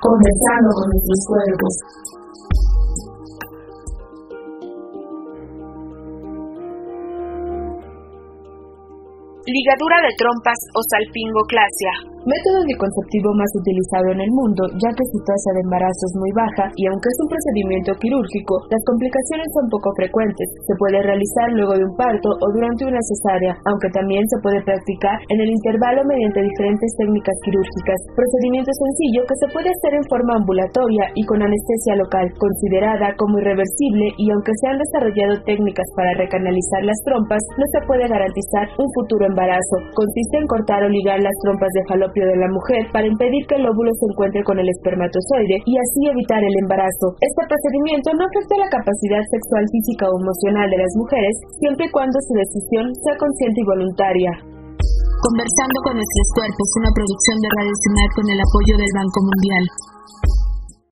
Conversando con nuestros cuerpos. Ligadura de trompas o salpingoclasia método anticonceptivo más utilizado en el mundo, ya que su tasa de embarazo es muy baja y aunque es un procedimiento quirúrgico, las complicaciones son poco frecuentes. Se puede realizar luego de un parto o durante una cesárea, aunque también se puede practicar en el intervalo mediante diferentes técnicas quirúrgicas. Procedimiento sencillo que se puede hacer en forma ambulatoria y con anestesia local, considerada como irreversible y aunque se han desarrollado técnicas para recanalizar las trompas, no se puede garantizar un futuro embarazo. Consiste en cortar o ligar las trompas de falopio de la mujer para impedir que el óvulo se encuentre con el espermatozoide y así evitar el embarazo. Este procedimiento no afecta la capacidad sexual física o emocional de las mujeres siempre y cuando su decisión sea consciente y voluntaria. Conversando con nuestros cuerpos, una producción de Radio Ciudad con el apoyo del Banco Mundial.